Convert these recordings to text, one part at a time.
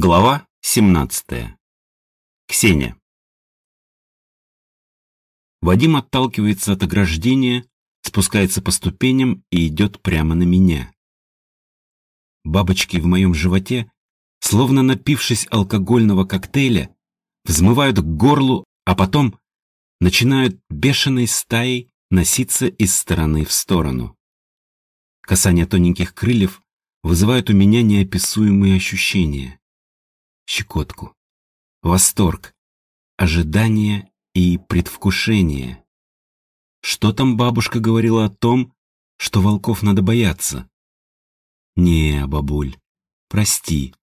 Глава 17. Ксения. Вадим отталкивается от ограждения, спускается по ступеням и идет прямо на меня. Бабочки в моем животе, словно напившись алкогольного коктейля, взмывают к горлу, а потом начинают бешеной стаей носиться из стороны в сторону. Касание тоненьких крыльев вызывает у меня неописуемые ощущения щекотку, восторг, ожидание и предвкушение. Что там бабушка говорила о том, что волков надо бояться? Не, бабуль, прости,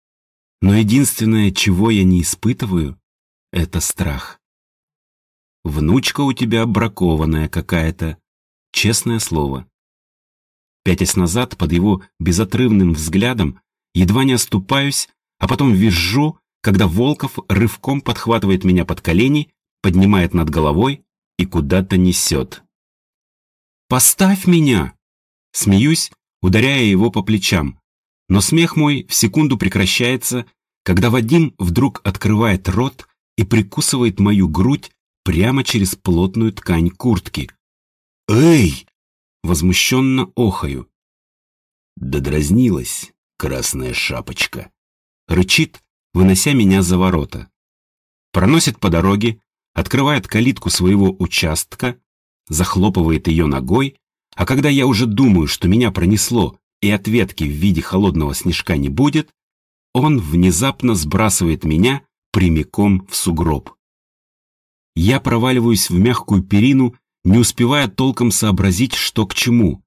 но единственное, чего я не испытываю, это страх. Внучка у тебя бракованная какая-то, честное слово. Пятясь назад, под его безотрывным взглядом, едва не оступаюсь а потом визжу, когда Волков рывком подхватывает меня под колени, поднимает над головой и куда-то несет. «Поставь меня!» Смеюсь, ударяя его по плечам, но смех мой в секунду прекращается, когда Вадим вдруг открывает рот и прикусывает мою грудь прямо через плотную ткань куртки. «Эй!» — возмущенно охаю. Додразнилась красная шапочка рычит, вынося меня за ворота. Проносит по дороге, открывает калитку своего участка, захлопывает ее ногой, а когда я уже думаю, что меня пронесло и ответки в виде холодного снежка не будет, он внезапно сбрасывает меня прямиком в сугроб. Я проваливаюсь в мягкую перину, не успевая толком сообразить, что к чему.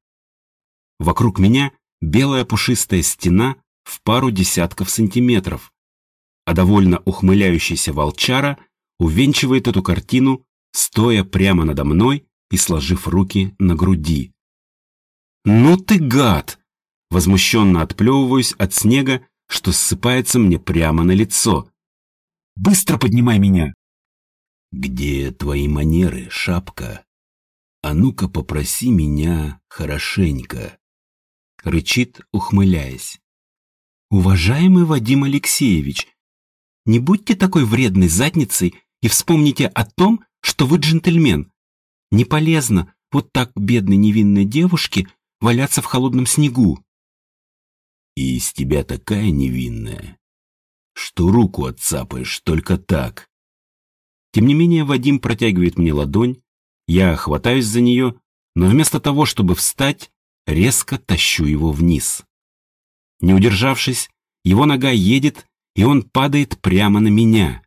Вокруг меня белая пушистая стена в пару десятков сантиметров, а довольно ухмыляющийся волчара увенчивает эту картину, стоя прямо надо мной и сложив руки на груди. «Ну ты гад!» Возмущенно отплевываюсь от снега, что ссыпается мне прямо на лицо. «Быстро поднимай меня!» «Где твои манеры, шапка? А ну-ка попроси меня хорошенько!» Рычит, ухмыляясь. «Уважаемый Вадим Алексеевич, не будьте такой вредной задницей и вспомните о том, что вы джентльмен. Не полезно вот так бедной невинной девушке валяться в холодном снегу». «И из тебя такая невинная, что руку отцапаешь только так». Тем не менее Вадим протягивает мне ладонь, я хватаюсь за нее, но вместо того, чтобы встать, резко тащу его вниз. Не удержавшись, его нога едет, и он падает прямо на меня.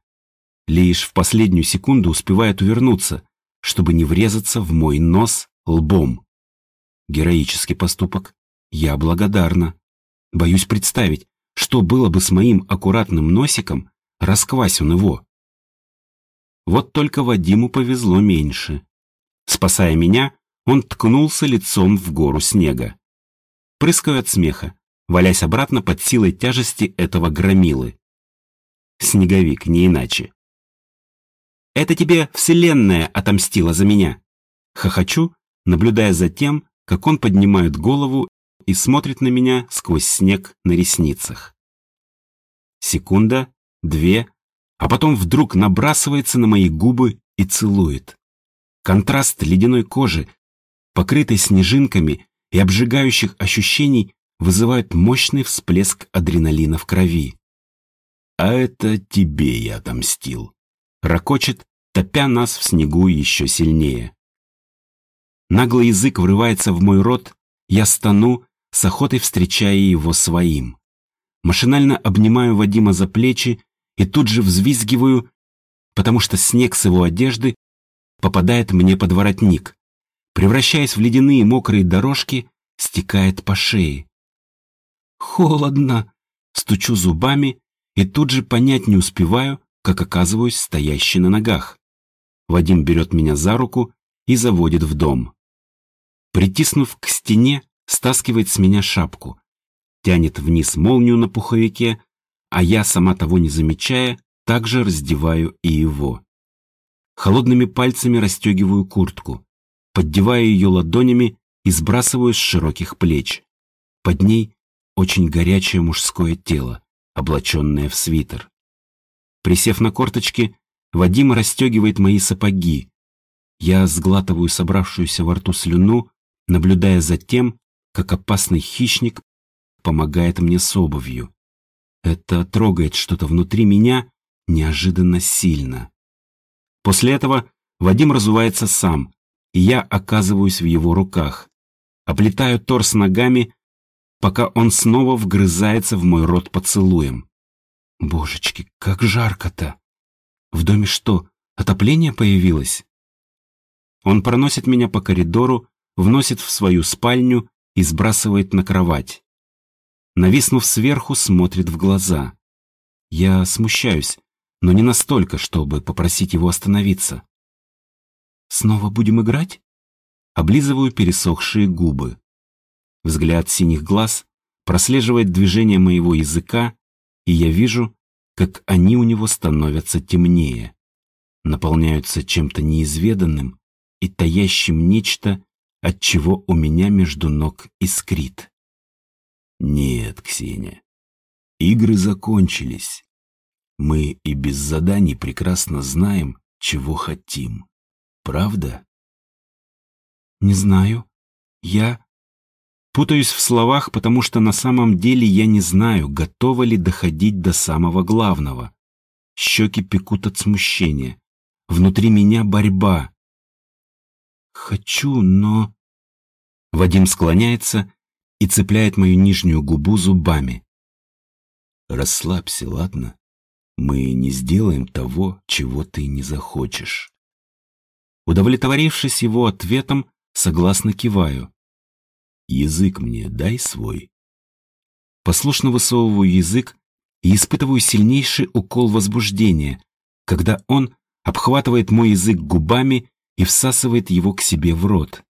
Лишь в последнюю секунду успевает увернуться, чтобы не врезаться в мой нос лбом. Героический поступок. Я благодарна. Боюсь представить, что было бы с моим аккуратным носиком, расквась он его. Вот только Вадиму повезло меньше. Спасая меня, он ткнулся лицом в гору снега. Прыскаю от смеха валясь обратно под силой тяжести этого громилы. Снеговик, не иначе. «Это тебе Вселенная отомстила за меня!» Хохочу, наблюдая за тем, как он поднимает голову и смотрит на меня сквозь снег на ресницах. Секунда, две, а потом вдруг набрасывается на мои губы и целует. Контраст ледяной кожи, покрытой снежинками и обжигающих ощущений вызывает мощный всплеск адреналина в крови. «А это тебе я отомстил», — ракочет, топя нас в снегу еще сильнее. Наглый язык врывается в мой рот, я стану, с охотой встречая его своим. Машинально обнимаю Вадима за плечи и тут же взвизгиваю, потому что снег с его одежды попадает мне под воротник, превращаясь в ледяные мокрые дорожки, стекает по шее. Холодно. Стучу зубами и тут же понять не успеваю, как оказываюсь стоящий на ногах. Вадим берет меня за руку и заводит в дом. Притиснув к стене, стаскивает с меня шапку, тянет вниз молнию на пуховике, а я, сама того не замечая, также раздеваю и его. Холодными пальцами расстегиваю куртку, поддеваю ее ладонями и сбрасываю с широких плеч. Под ней очень горячее мужское тело, облаченная в свитер. Присев на корточки, Вадим расстегивает мои сапоги. Я сглатываю собравшуюся во рту слюну, наблюдая за тем, как опасный хищник помогает мне с обувью. Это трогает что-то внутри меня неожиданно сильно. После этого Вадим разувается сам, и я оказываюсь в его руках. Оплетаю торс ногами, пока он снова вгрызается в мой рот поцелуем. Божечки, как жарко-то! В доме что, отопление появилось? Он проносит меня по коридору, вносит в свою спальню и сбрасывает на кровать. Нависнув сверху, смотрит в глаза. Я смущаюсь, но не настолько, чтобы попросить его остановиться. «Снова будем играть?» Облизываю пересохшие губы. Взгляд синих глаз прослеживает движение моего языка, и я вижу, как они у него становятся темнее, наполняются чем-то неизведанным и таящим нечто, от чего у меня между ног искрит. Нет, Ксения, игры закончились. Мы и без заданий прекрасно знаем, чего хотим. Правда? Не знаю. Я... Путаюсь в словах, потому что на самом деле я не знаю, готова ли доходить до самого главного. Щеки пекут от смущения. Внутри меня борьба. Хочу, но... Вадим склоняется и цепляет мою нижнюю губу зубами. Расслабься, ладно? Мы не сделаем того, чего ты не захочешь. Удовлетворившись его ответом, согласно киваю. Язык мне дай свой. Послушно высовываю язык и испытываю сильнейший укол возбуждения, когда он обхватывает мой язык губами и всасывает его к себе в рот.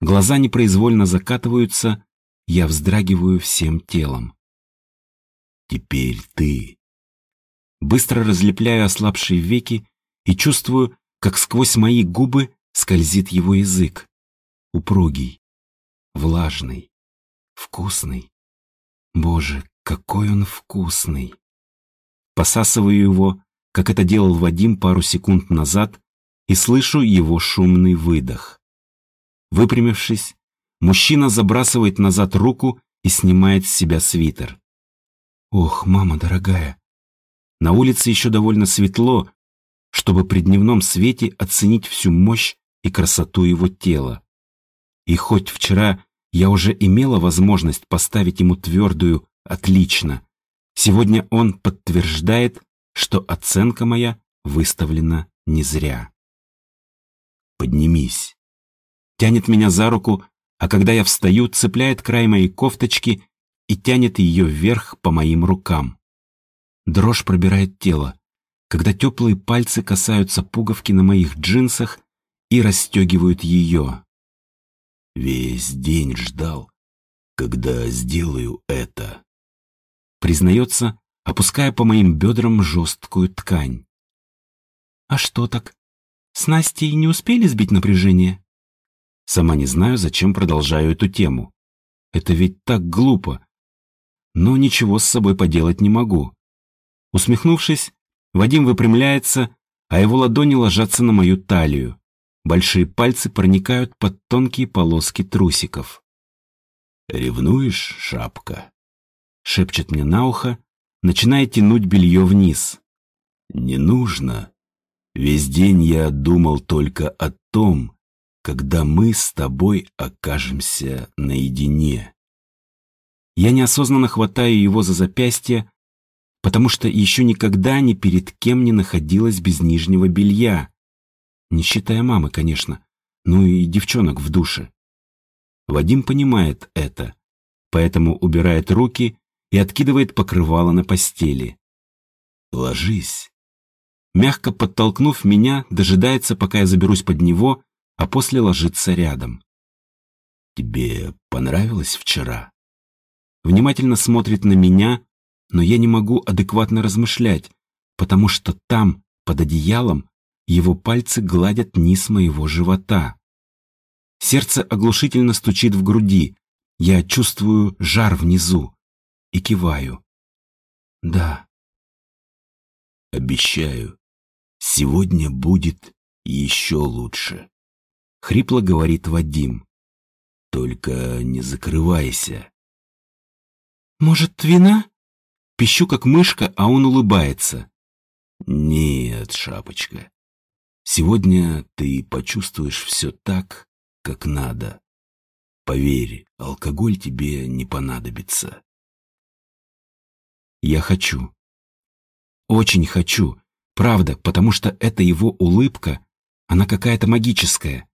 Глаза непроизвольно закатываются, я вздрагиваю всем телом. Теперь ты. Быстро разлепляю ослабшие веки и чувствую, как сквозь мои губы скользит его язык. Упругий, влажный, вкусный. Боже, какой он вкусный! Посасываю его, как это делал Вадим пару секунд назад, и слышу его шумный выдох. Выпрямившись, мужчина забрасывает назад руку и снимает с себя свитер. Ох, мама дорогая! На улице еще довольно светло, чтобы при дневном свете оценить всю мощь и красоту его тела. И хоть вчера я уже имела возможность поставить ему твердую «отлично», сегодня он подтверждает, что оценка моя выставлена не зря. «Поднимись». Тянет меня за руку, а когда я встаю, цепляет край моей кофточки и тянет ее вверх по моим рукам. Дрожь пробирает тело, когда теплые пальцы касаются пуговки на моих джинсах и расстегивают ее. Весь день ждал, когда сделаю это. Признается, опуская по моим бедрам жесткую ткань. А что так? С Настей не успели сбить напряжение? Сама не знаю, зачем продолжаю эту тему. Это ведь так глупо. Но ничего с собой поделать не могу. Усмехнувшись, Вадим выпрямляется, а его ладони ложатся на мою талию. Большие пальцы проникают под тонкие полоски трусиков. «Ревнуешь, шапка?» Шепчет мне на ухо, начиная тянуть белье вниз. «Не нужно. Весь день я думал только о том, когда мы с тобой окажемся наедине». Я неосознанно хватаю его за запястье, потому что еще никогда ни перед кем не находилась без нижнего белья. Не считая мамы, конечно. Ну и девчонок в душе. Вадим понимает это, поэтому убирает руки и откидывает покрывало на постели. «Ложись». Мягко подтолкнув меня, дожидается, пока я заберусь под него, а после ложится рядом. «Тебе понравилось вчера?» Внимательно смотрит на меня, но я не могу адекватно размышлять, потому что там, под одеялом, его пальцы гладят низ моего живота. Сердце оглушительно стучит в груди. Я чувствую жар внизу и киваю. Да. Обещаю, сегодня будет еще лучше. Хрипло говорит Вадим. Только не закрывайся. Может, вина? Пищу как мышка, а он улыбается. Нет, шапочка. Сегодня ты почувствуешь все так, как надо. Поверь, алкоголь тебе не понадобится. Я хочу. Очень хочу. Правда, потому что эта его улыбка, она какая-то магическая.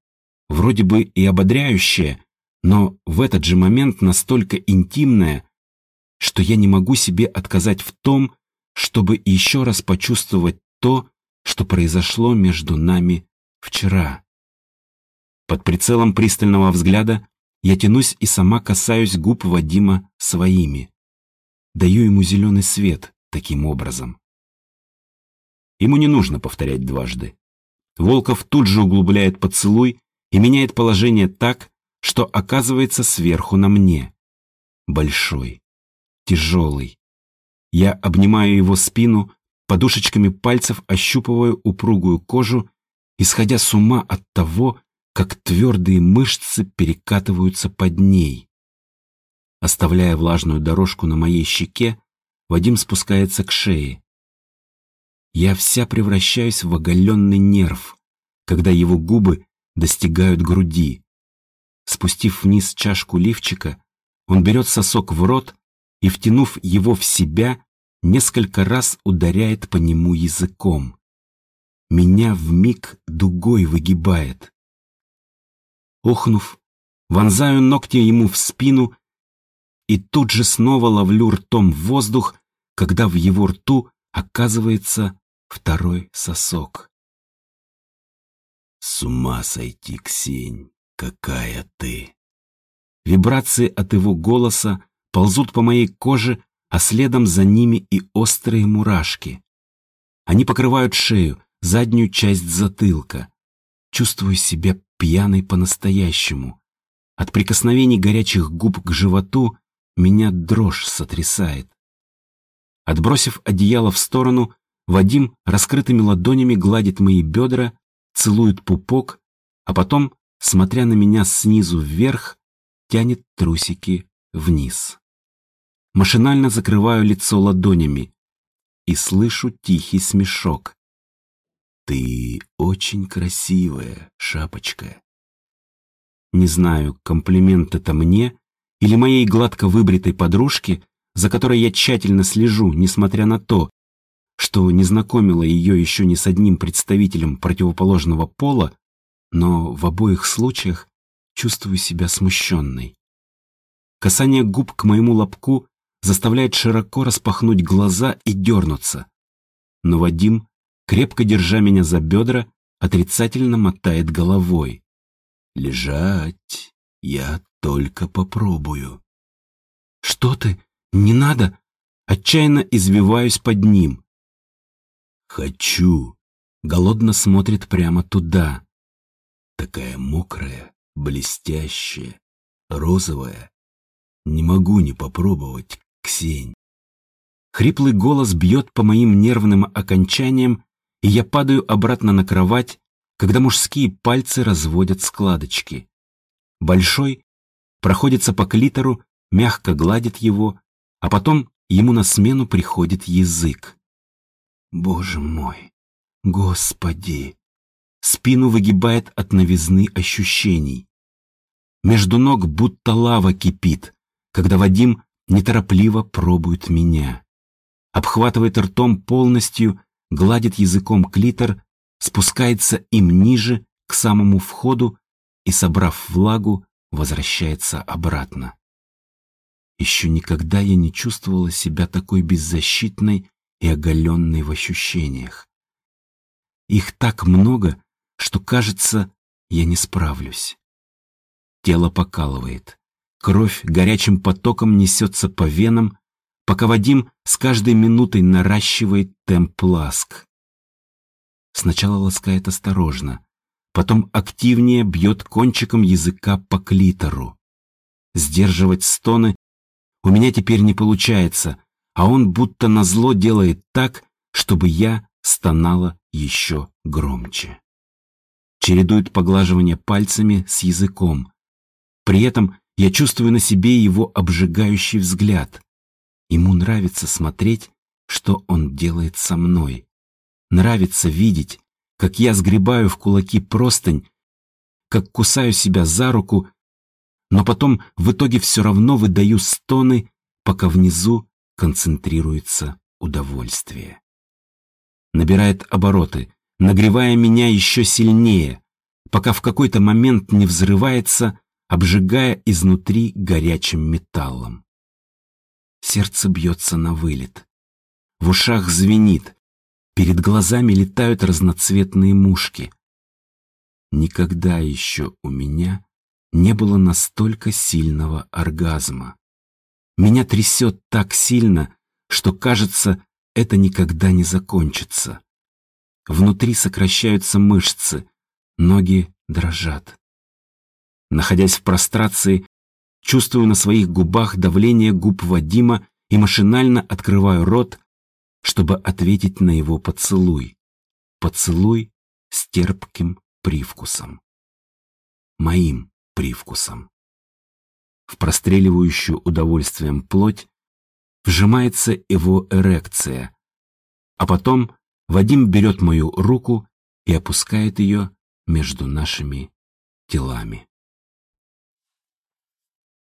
Вроде бы и ободряющая, но в этот же момент настолько интимная, что я не могу себе отказать в том, чтобы еще раз почувствовать то, что произошло между нами вчера. Под прицелом пристального взгляда я тянусь и сама касаюсь губ Вадима своими. Даю ему зеленый свет таким образом. Ему не нужно повторять дважды. Волков тут же углубляет поцелуй и меняет положение так, что оказывается сверху на мне. Большой, тяжелый. Я обнимаю его спину, подушечками пальцев ощупываю упругую кожу, исходя с ума от того, как твердые мышцы перекатываются под ней. Оставляя влажную дорожку на моей щеке, Вадим спускается к шее. Я вся превращаюсь в оголенный нерв, когда его губы достигают груди. Спустив вниз чашку лифчика, он берет сосок в рот и, втянув его в себя, несколько раз ударяет по нему языком. Меня в миг дугой выгибает. Охнув, вонзаю ногти ему в спину и тут же снова ловлю ртом воздух, когда в его рту оказывается второй сосок. С ума сойти, Ксень, какая ты! Вибрации от его голоса ползут по моей коже, а следом за ними и острые мурашки. Они покрывают шею, заднюю часть затылка. Чувствую себя пьяной по-настоящему. От прикосновений горячих губ к животу меня дрожь сотрясает. Отбросив одеяло в сторону, Вадим раскрытыми ладонями гладит мои бедра, целует пупок, а потом, смотря на меня снизу вверх, тянет трусики вниз. Машинально закрываю лицо ладонями и слышу тихий смешок. «Ты очень красивая, шапочка». Не знаю, комплимент это мне или моей гладко выбритой подружке, за которой я тщательно слежу, несмотря на то, что не знакомила ее еще ни с одним представителем противоположного пола, но в обоих случаях чувствую себя смущенной. Касание губ к моему лобку заставляет широко распахнуть глаза и дернуться. Но Вадим, крепко держа меня за бедра, отрицательно мотает головой. «Лежать, я только попробую». «Что ты? Не надо!» Отчаянно извиваюсь под ним. «Хочу!» Голодно смотрит прямо туда. Такая мокрая, блестящая, розовая. Не могу не попробовать, Ксень. Хриплый голос бьет по моим нервным окончаниям, и я падаю обратно на кровать, когда мужские пальцы разводят складочки. Большой проходится по клитору, мягко гладит его, а потом ему на смену приходит язык. Боже мой, Господи! Спину выгибает от новизны ощущений. Между ног будто лава кипит, когда Вадим неторопливо пробует меня. Обхватывает ртом полностью, гладит языком клитор, спускается им ниже, к самому входу и, собрав влагу, возвращается обратно. Еще никогда я не чувствовала себя такой беззащитной и оголенной в ощущениях. Их так много, что, кажется, я не справлюсь. Тело покалывает. Кровь горячим потоком несется по венам, пока Вадим с каждой минутой наращивает темп ласк. Сначала ласкает осторожно, потом активнее бьет кончиком языка по клитору. Сдерживать стоны у меня теперь не получается, а он будто назло делает так, чтобы я стонала еще громче. Чередует поглаживание пальцами с языком. При этом я чувствую на себе его обжигающий взгляд. Ему нравится смотреть, что он делает со мной. Нравится видеть, как я сгребаю в кулаки простынь, как кусаю себя за руку, но потом в итоге все равно выдаю стоны, пока внизу концентрируется удовольствие. Набирает обороты, нагревая меня еще сильнее, пока в какой-то момент не взрывается, обжигая изнутри горячим металлом. Сердце бьется на вылет. В ушах звенит, перед глазами летают разноцветные мушки. Никогда еще у меня не было настолько сильного оргазма. Меня трясет так сильно, что кажется, это никогда не закончится. Внутри сокращаются мышцы, ноги дрожат. Находясь в прострации, чувствую на своих губах давление губ Вадима и машинально открываю рот, чтобы ответить на его поцелуй. Поцелуй с терпким привкусом. Моим привкусом. В простреливающую удовольствием плоть вжимается его эрекция, а потом Вадим берет мою руку и опускает ее между нашими телами.